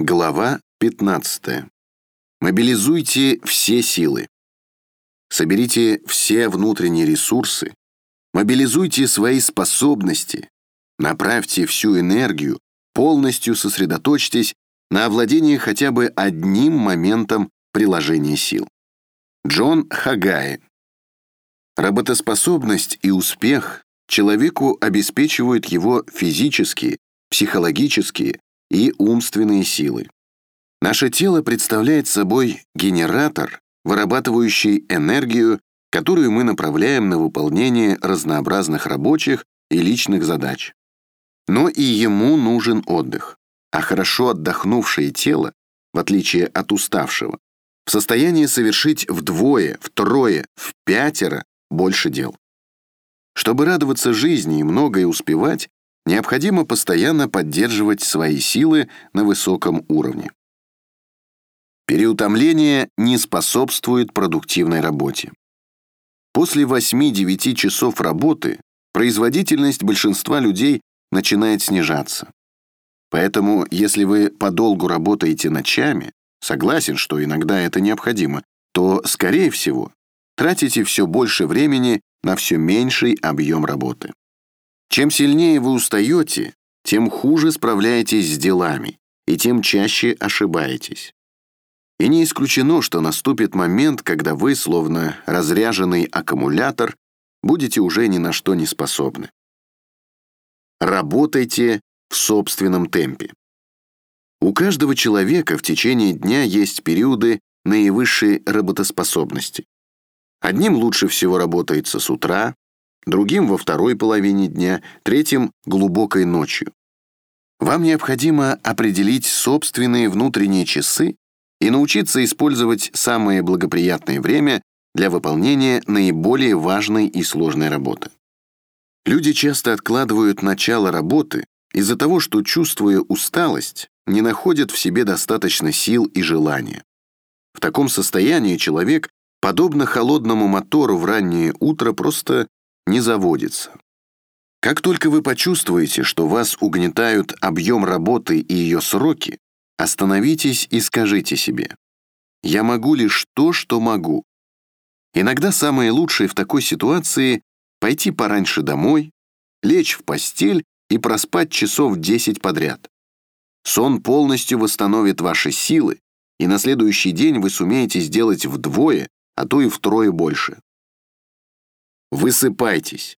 Глава 15. Мобилизуйте все силы. Соберите все внутренние ресурсы, мобилизуйте свои способности, направьте всю энергию, полностью сосредоточьтесь на овладении хотя бы одним моментом приложения сил. Джон Хагай. Работоспособность и успех человеку обеспечивают его физические, психологические и умственные силы. Наше тело представляет собой генератор, вырабатывающий энергию, которую мы направляем на выполнение разнообразных рабочих и личных задач. Но и ему нужен отдых, а хорошо отдохнувшее тело, в отличие от уставшего, в состоянии совершить вдвое, втрое, в пятеро больше дел. Чтобы радоваться жизни и многое успевать, необходимо постоянно поддерживать свои силы на высоком уровне. Переутомление не способствует продуктивной работе. После 8-9 часов работы производительность большинства людей начинает снижаться. Поэтому, если вы подолгу работаете ночами, согласен, что иногда это необходимо, то, скорее всего, тратите все больше времени на все меньший объем работы. Чем сильнее вы устаете, тем хуже справляетесь с делами и тем чаще ошибаетесь. И не исключено, что наступит момент, когда вы, словно разряженный аккумулятор, будете уже ни на что не способны. Работайте в собственном темпе. У каждого человека в течение дня есть периоды наивысшей работоспособности. Одним лучше всего работается с утра, другим во второй половине дня, третьим глубокой ночью. Вам необходимо определить собственные внутренние часы и научиться использовать самое благоприятное время для выполнения наиболее важной и сложной работы. Люди часто откладывают начало работы из-за того, что, чувствуя усталость, не находят в себе достаточно сил и желания. В таком состоянии человек, подобно холодному мотору в раннее утро, просто не заводится. Как только вы почувствуете, что вас угнетают объем работы и ее сроки, остановитесь и скажите себе «Я могу лишь то, что могу». Иногда самое лучшее в такой ситуации — пойти пораньше домой, лечь в постель и проспать часов 10 подряд. Сон полностью восстановит ваши силы, и на следующий день вы сумеете сделать вдвое, а то и втрое больше. Высыпайтесь.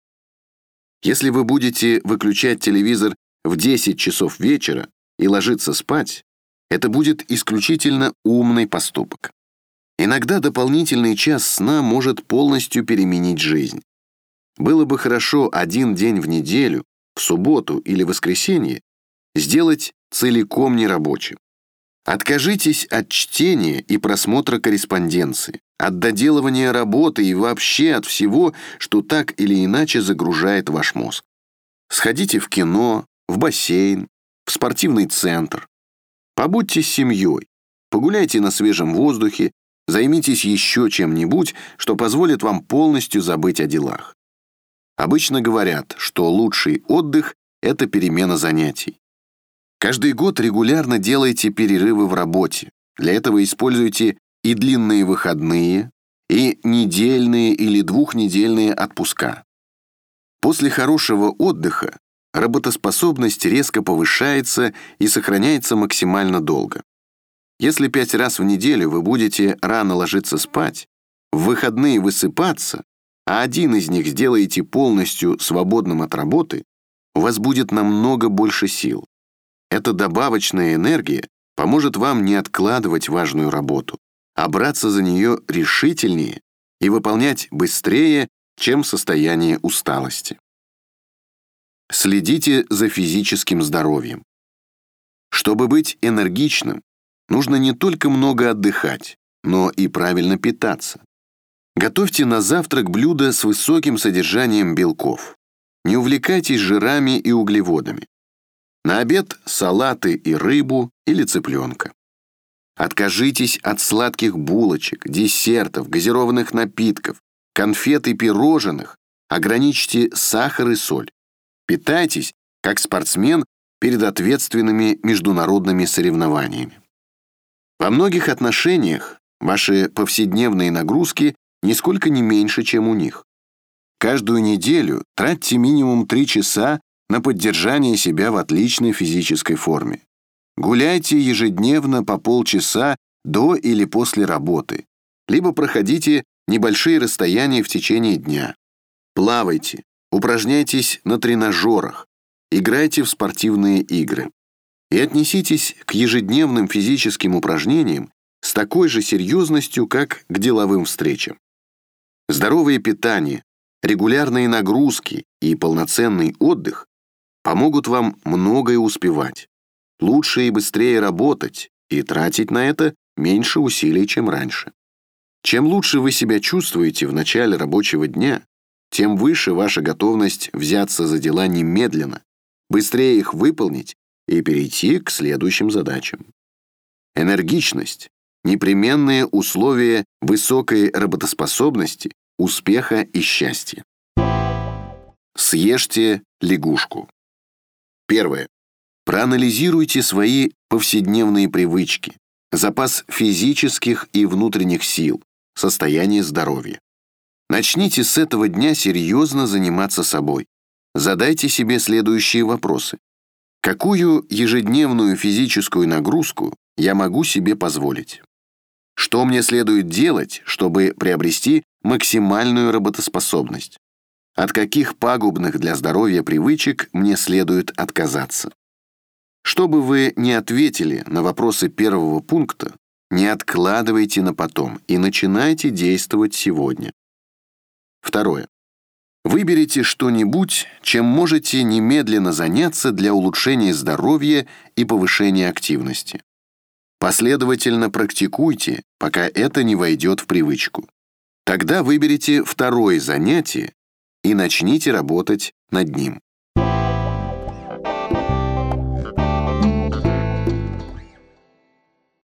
Если вы будете выключать телевизор в 10 часов вечера и ложиться спать, это будет исключительно умный поступок. Иногда дополнительный час сна может полностью переменить жизнь. Было бы хорошо один день в неделю, в субботу или воскресенье, сделать целиком нерабочим. Откажитесь от чтения и просмотра корреспонденции, от доделывания работы и вообще от всего, что так или иначе загружает ваш мозг. Сходите в кино, в бассейн, в спортивный центр. Побудьте с семьей, погуляйте на свежем воздухе, займитесь еще чем-нибудь, что позволит вам полностью забыть о делах. Обычно говорят, что лучший отдых – это перемена занятий. Каждый год регулярно делайте перерывы в работе. Для этого используйте и длинные выходные, и недельные или двухнедельные отпуска. После хорошего отдыха работоспособность резко повышается и сохраняется максимально долго. Если пять раз в неделю вы будете рано ложиться спать, в выходные высыпаться, а один из них сделаете полностью свободным от работы, у вас будет намного больше сил. Эта добавочная энергия поможет вам не откладывать важную работу, а браться за нее решительнее и выполнять быстрее, чем в состоянии усталости. Следите за физическим здоровьем. Чтобы быть энергичным, нужно не только много отдыхать, но и правильно питаться. Готовьте на завтрак блюда с высоким содержанием белков. Не увлекайтесь жирами и углеводами. На обед салаты и рыбу или цыпленка. Откажитесь от сладких булочек, десертов, газированных напитков, конфет и пирожных. Ограничьте сахар и соль. Питайтесь, как спортсмен, перед ответственными международными соревнованиями. Во многих отношениях ваши повседневные нагрузки нисколько не меньше, чем у них. Каждую неделю тратьте минимум 3 часа на поддержание себя в отличной физической форме. Гуляйте ежедневно по полчаса до или после работы, либо проходите небольшие расстояния в течение дня. Плавайте, упражняйтесь на тренажерах, играйте в спортивные игры. И отнеситесь к ежедневным физическим упражнениям с такой же серьезностью, как к деловым встречам. Здоровое питание, регулярные нагрузки и полноценный отдых помогут вам многое успевать, лучше и быстрее работать и тратить на это меньше усилий, чем раньше. Чем лучше вы себя чувствуете в начале рабочего дня, тем выше ваша готовность взяться за дела немедленно, быстрее их выполнить и перейти к следующим задачам. Энергичность – непременные условия высокой работоспособности, успеха и счастья. Съешьте лягушку. Первое. Проанализируйте свои повседневные привычки, запас физических и внутренних сил, состояние здоровья. Начните с этого дня серьезно заниматься собой. Задайте себе следующие вопросы. Какую ежедневную физическую нагрузку я могу себе позволить? Что мне следует делать, чтобы приобрести максимальную работоспособность? От каких пагубных для здоровья привычек мне следует отказаться? Что бы вы ни ответили на вопросы первого пункта, не откладывайте на потом и начинайте действовать сегодня. Второе. Выберите что-нибудь, чем можете немедленно заняться для улучшения здоровья и повышения активности. Последовательно практикуйте, пока это не войдет в привычку. Тогда выберите второе занятие и начните работать над ним.